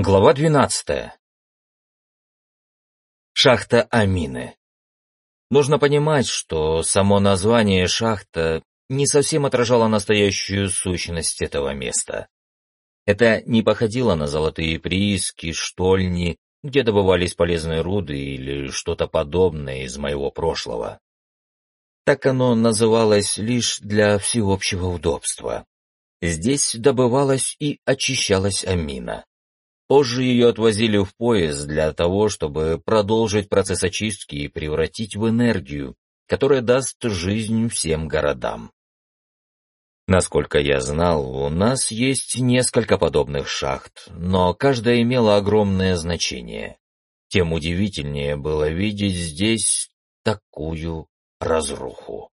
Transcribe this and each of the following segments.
Глава 12. Шахта Амины. Нужно понимать, что само название «шахта» не совсем отражало настоящую сущность этого места. Это не походило на золотые прииски, штольни, где добывались полезные руды или что-то подобное из моего прошлого. Так оно называлось лишь для всеобщего удобства. Здесь добывалась и очищалась амина. Позже ее отвозили в поезд для того, чтобы продолжить процесс очистки и превратить в энергию, которая даст жизнь всем городам. Насколько я знал, у нас есть несколько подобных шахт, но каждая имела огромное значение. Тем удивительнее было видеть здесь такую разруху.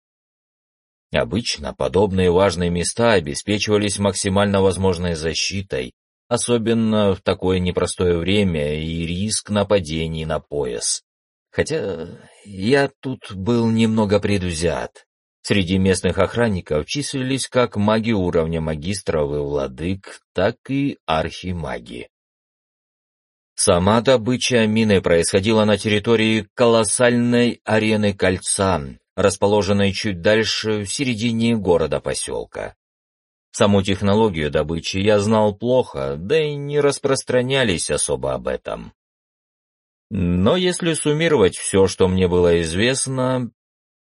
Обычно подобные важные места обеспечивались максимально возможной защитой, особенно в такое непростое время и риск нападений на пояс. Хотя я тут был немного предвзят. Среди местных охранников числились как маги уровня магистров и владык, так и архимаги. Сама добыча мины происходила на территории колоссальной арены кольца, расположенной чуть дальше в середине города-поселка. Саму технологию добычи я знал плохо, да и не распространялись особо об этом. Но если суммировать все, что мне было известно,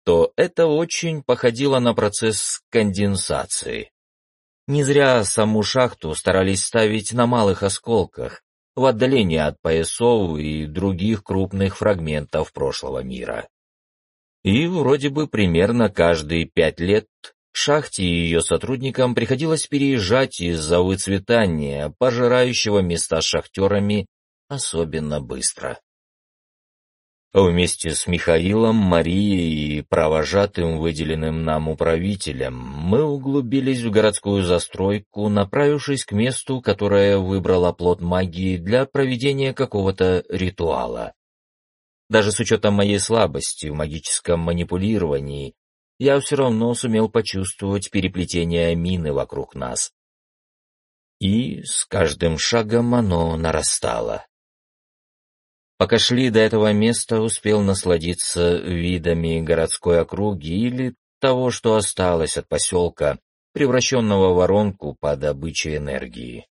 то это очень походило на процесс конденсации. Не зря саму шахту старались ставить на малых осколках, в отдалении от поясов и других крупных фрагментов прошлого мира. И вроде бы примерно каждые пять лет Шахте и ее сотрудникам приходилось переезжать из-за выцветания, пожирающего места шахтерами особенно быстро. Вместе с Михаилом, Марией и провожатым, выделенным нам управителем, мы углубились в городскую застройку, направившись к месту, которое выбрало плод магии для проведения какого-то ритуала. Даже с учетом моей слабости в магическом манипулировании, я все равно сумел почувствовать переплетение мины вокруг нас. И с каждым шагом оно нарастало. Пока шли до этого места, успел насладиться видами городской округи или того, что осталось от поселка, превращенного в воронку по добыче энергии.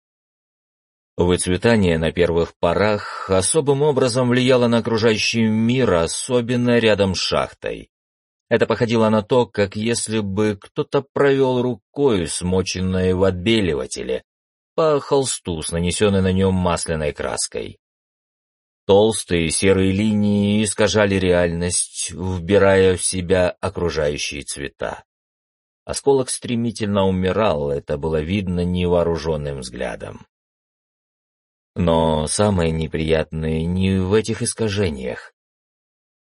Выцветание на первых порах особым образом влияло на окружающий мир, особенно рядом с шахтой. Это походило на то, как если бы кто-то провел рукой, смоченной в отбеливателе, по холсту с нанесенной на нем масляной краской. Толстые серые линии искажали реальность, вбирая в себя окружающие цвета. Осколок стремительно умирал, это было видно невооруженным взглядом. Но самое неприятное не в этих искажениях.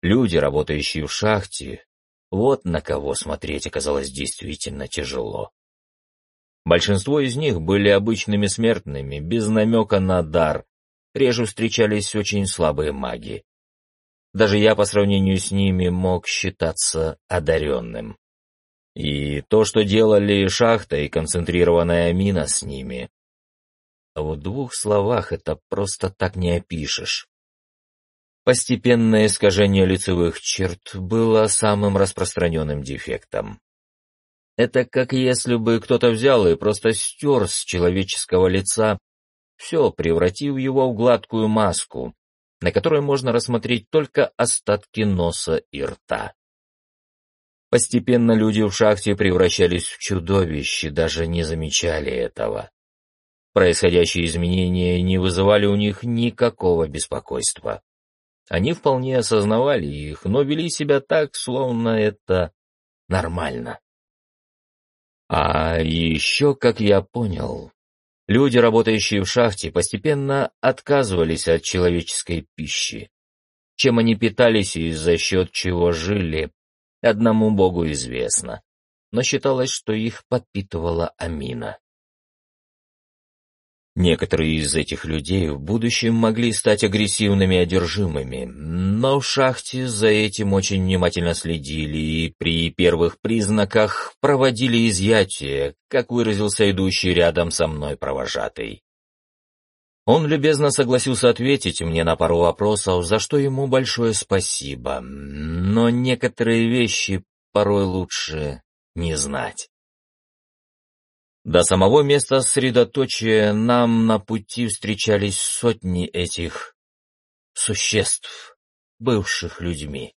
Люди, работающие в шахте, вот на кого смотреть оказалось действительно тяжело. Большинство из них были обычными смертными, без намека на дар, реже встречались очень слабые маги. Даже я по сравнению с ними мог считаться одаренным. И то, что делали шахта и концентрированная мина с ними. В двух словах это просто так не опишешь. Постепенное искажение лицевых черт было самым распространенным дефектом. Это как если бы кто-то взял и просто стер с человеческого лица все, превратив его в гладкую маску, на которой можно рассмотреть только остатки носа и рта. Постепенно люди в шахте превращались в чудовищ и даже не замечали этого. Происходящие изменения не вызывали у них никакого беспокойства. Они вполне осознавали их, но вели себя так, словно это нормально. А еще, как я понял, люди, работающие в шахте, постепенно отказывались от человеческой пищи. Чем они питались и за счет чего жили, одному богу известно. Но считалось, что их подпитывала амина. Некоторые из этих людей в будущем могли стать агрессивными одержимыми, но в шахте за этим очень внимательно следили и при первых признаках проводили изъятие, как выразился идущий рядом со мной провожатый. Он любезно согласился ответить мне на пару вопросов, за что ему большое спасибо, но некоторые вещи порой лучше не знать. До самого места средоточия нам на пути встречались сотни этих существ, бывших людьми.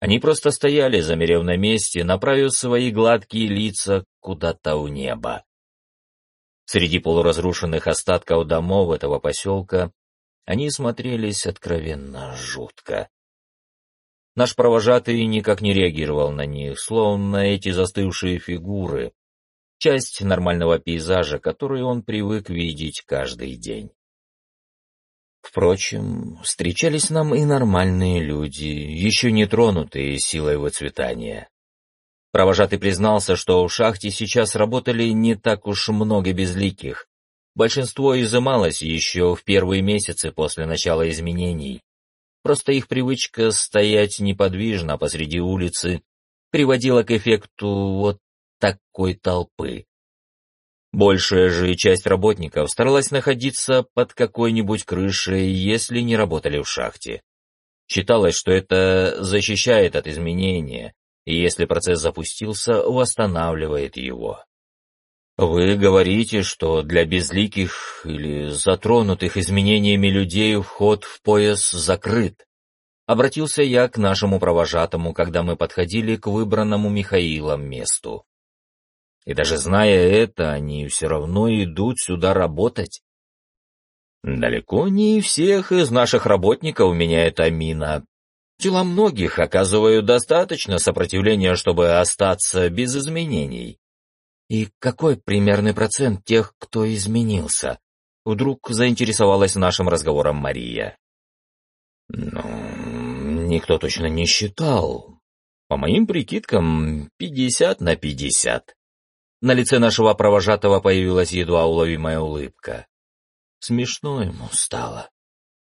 Они просто стояли, замерев на месте, направив свои гладкие лица куда-то у неба. Среди полуразрушенных остатков домов этого поселка они смотрелись откровенно жутко. Наш провожатый никак не реагировал на них, словно эти застывшие фигуры — часть нормального пейзажа, который он привык видеть каждый день. Впрочем, встречались нам и нормальные люди, еще не тронутые силой выцветания. Провожатый признался, что в шахте сейчас работали не так уж много безликих. Большинство изымалось еще в первые месяцы после начала изменений. Просто их привычка стоять неподвижно посреди улицы приводила к эффекту вот такой толпы. Большая же часть работников старалась находиться под какой-нибудь крышей, если не работали в шахте. Считалось, что это защищает от изменения, и если процесс запустился, восстанавливает его. Вы говорите, что для безликих или затронутых изменениями людей вход в пояс закрыт. Обратился я к нашему провожатому, когда мы подходили к выбранному Михаилом месту. И даже зная это, они все равно идут сюда работать. Далеко не всех из наших работников меняет Амина, Тела многих оказывают достаточно сопротивления, чтобы остаться без изменений. И какой примерный процент тех, кто изменился? Вдруг заинтересовалась нашим разговором Мария. Ну, никто точно не считал. По моим прикидкам, пятьдесят на пятьдесят. На лице нашего провожатого появилась едва уловимая улыбка. Смешно ему стало.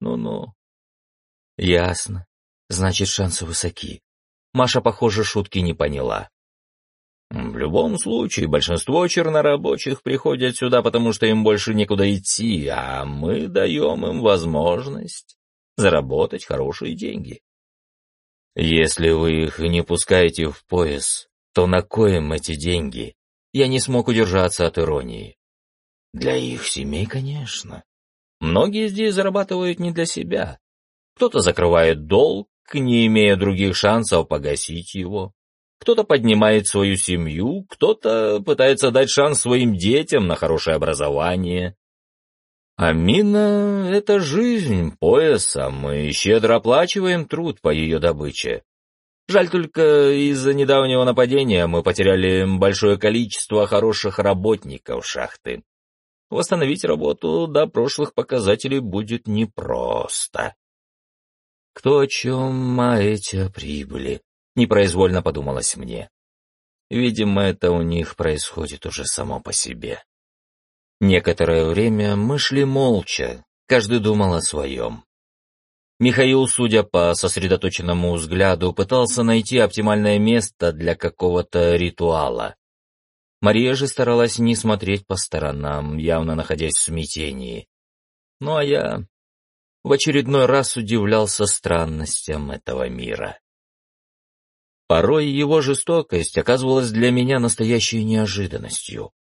Ну-ну. Ясно. Значит, шансы высоки. Маша, похоже, шутки не поняла. В любом случае, большинство чернорабочих приходят сюда, потому что им больше некуда идти, а мы даем им возможность заработать хорошие деньги. Если вы их не пускаете в пояс, то на коем эти деньги? Я не смог удержаться от иронии. Для их семей, конечно. Многие здесь зарабатывают не для себя. Кто-то закрывает долг, не имея других шансов погасить его. Кто-то поднимает свою семью, кто-то пытается дать шанс своим детям на хорошее образование. А мина — это жизнь пояса, мы щедро оплачиваем труд по ее добыче. Жаль только, из-за недавнего нападения мы потеряли большое количество хороших работников шахты. Восстановить работу до прошлых показателей будет непросто. Кто о чем, а эти прибыли, непроизвольно подумалось мне. Видимо, это у них происходит уже само по себе. Некоторое время мы шли молча, каждый думал о своем. Михаил, судя по сосредоточенному взгляду, пытался найти оптимальное место для какого-то ритуала. Мария же старалась не смотреть по сторонам, явно находясь в смятении. Ну а я в очередной раз удивлялся странностям этого мира. Порой его жестокость оказывалась для меня настоящей неожиданностью.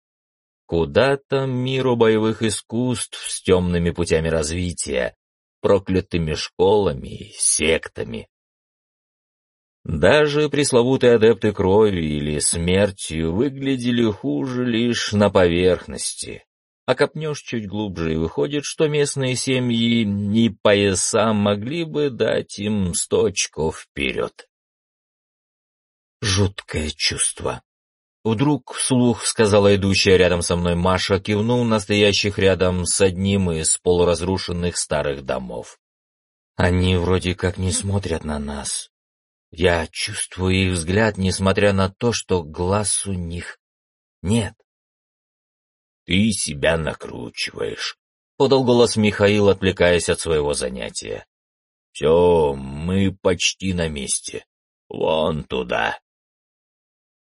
Куда там миру боевых искусств с темными путями развития, проклятыми школами и сектами? Даже пресловутые адепты крови или смерти выглядели хуже лишь на поверхности а копнешь чуть глубже, и выходит, что местные семьи и пояса могли бы дать им сто очков вперед. Жуткое чувство. Вдруг вслух сказала идущая рядом со мной Маша, кивнул настоящих рядом с одним из полуразрушенных старых домов. Они вроде как не смотрят на нас. Я чувствую их взгляд, несмотря на то, что глаз у них нет. «Ты себя накручиваешь», — подал голос Михаил, отвлекаясь от своего занятия. «Все, мы почти на месте. Вон туда».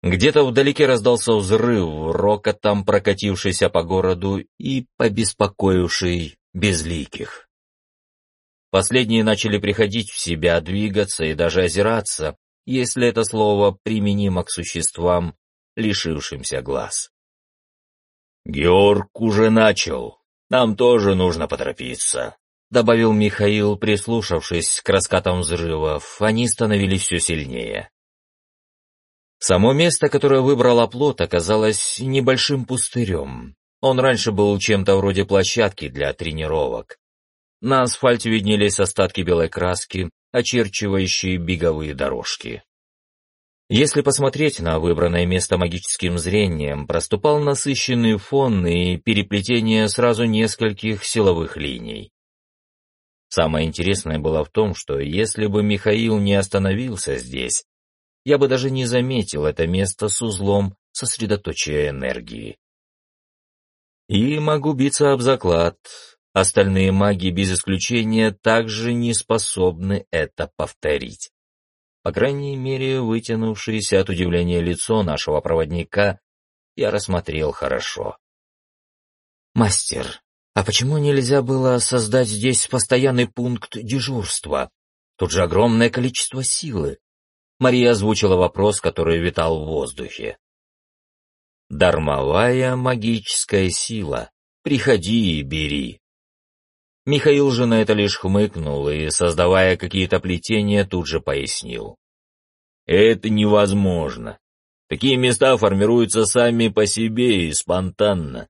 Где-то вдалеке раздался взрыв, рокотом прокатившийся по городу и побеспокоивший безликих. Последние начали приходить в себя, двигаться и даже озираться, если это слово применимо к существам, лишившимся глаз. «Георг уже начал. Нам тоже нужно поторопиться», — добавил Михаил, прислушавшись к раскатам взрывов. Они становились все сильнее. Само место, которое выбрал оплот, оказалось небольшим пустырем. Он раньше был чем-то вроде площадки для тренировок. На асфальте виднелись остатки белой краски, очерчивающие беговые дорожки. Если посмотреть на выбранное место магическим зрением, проступал насыщенный фон и переплетение сразу нескольких силовых линий. Самое интересное было в том, что если бы Михаил не остановился здесь, я бы даже не заметил это место с узлом сосредоточия энергии. И могу биться об заклад, остальные маги без исключения также не способны это повторить. По крайней мере, вытянувшееся от удивления лицо нашего проводника я рассмотрел хорошо. «Мастер, а почему нельзя было создать здесь постоянный пункт дежурства? Тут же огромное количество силы. Мария озвучила вопрос, который витал в воздухе. «Дармовая магическая сила. Приходи и бери». Михаил же на это лишь хмыкнул и, создавая какие-то плетения, тут же пояснил. «Это невозможно. Такие места формируются сами по себе и спонтанно.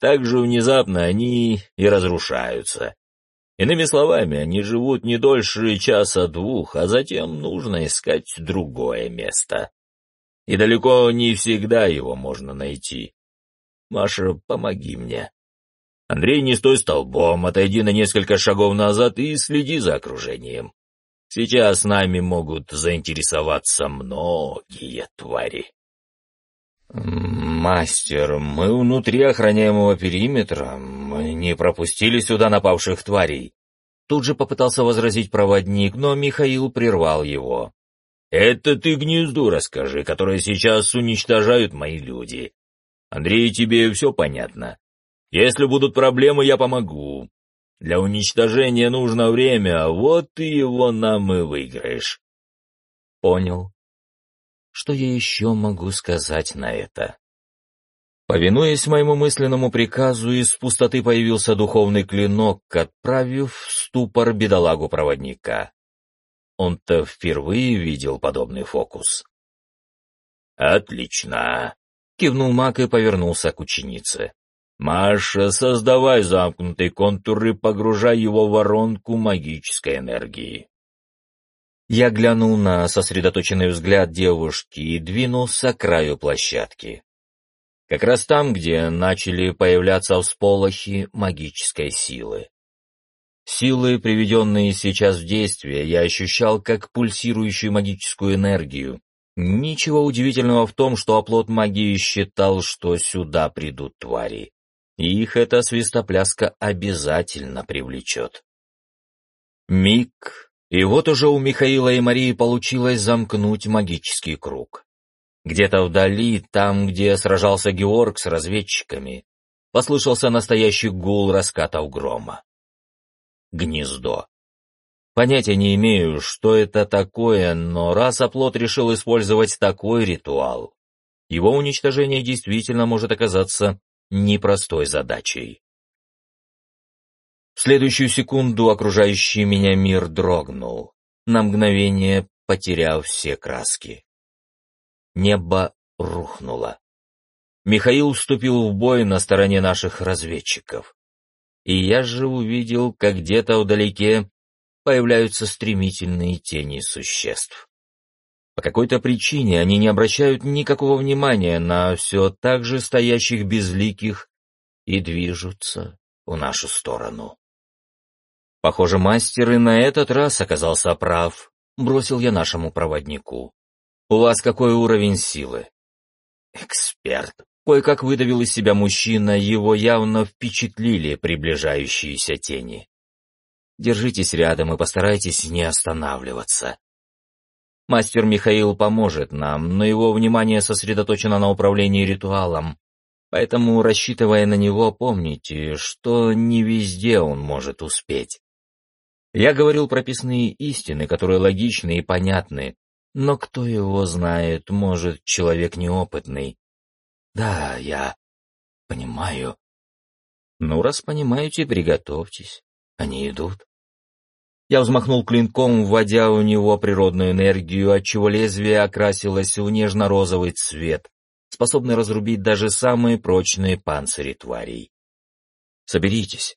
Так же внезапно они и разрушаются. Иными словами, они живут не дольше часа-двух, а затем нужно искать другое место. И далеко не всегда его можно найти. Маша, помоги мне. Андрей, не стой столбом, отойди на несколько шагов назад и следи за окружением. Сейчас нами могут заинтересоваться многие твари. «Мастер, мы внутри охраняемого периметра. Мы не пропустили сюда напавших тварей». Тут же попытался возразить проводник, но Михаил прервал его. «Это ты гнезду расскажи, которое сейчас уничтожают мои люди. Андрей, тебе все понятно. Если будут проблемы, я помогу. Для уничтожения нужно время, вот ты его нам и выиграешь». «Понял», что я еще могу сказать на это? Повинуясь моему мысленному приказу, из пустоты появился духовный клинок, отправив в ступор бедолагу-проводника. Он-то впервые видел подобный фокус. «Отлично!» — кивнул маг и повернулся к ученице. «Маша, создавай замкнутый контур и погружай его в воронку магической энергии». Я глянул на сосредоточенный взгляд девушки и двинулся к краю площадки. Как раз там, где начали появляться всполохи магической силы. Силы, приведенные сейчас в действие, я ощущал как пульсирующую магическую энергию. Ничего удивительного в том, что оплот магии считал, что сюда придут твари. их эта свистопляска обязательно привлечет. Миг, и вот уже у Михаила и Марии получилось замкнуть магический круг. Где-то вдали, там, где сражался Георг с разведчиками, послышался настоящий гул раскатов грома. Гнездо. Понятия не имею, что это такое, но раз оплот решил использовать такой ритуал, его уничтожение действительно может оказаться непростой задачей. Следующую секунду окружающий меня мир дрогнул, на мгновение потеряв все краски. Небо рухнуло. Михаил вступил в бой на стороне наших разведчиков. И я же увидел, как где-то вдалеке появляются стремительные тени существ. По какой-то причине они не обращают никакого внимания на все так же стоящих безликих и движутся в нашу сторону. Похоже, мастер и на этот раз оказался прав, бросил я нашему проводнику. У вас какой уровень силы? Эксперт. Кое-как выдавил из себя мужчина, его явно впечатлили приближающиеся тени. Держитесь рядом и постарайтесь не останавливаться. Мастер Михаил поможет нам, но его внимание сосредоточено на управлении ритуалом. Поэтому, рассчитывая на него, помните, что не везде он может успеть. Я говорил прописные истины, которые логичны и понятны, но кто его знает, может, человек неопытный. Да, я понимаю. Ну, раз понимаете, приготовьтесь. Они идут. Я взмахнул клинком, вводя у него природную энергию, отчего лезвие окрасилось в нежно-розовый цвет, способный разрубить даже самые прочные панцири тварей. Соберитесь.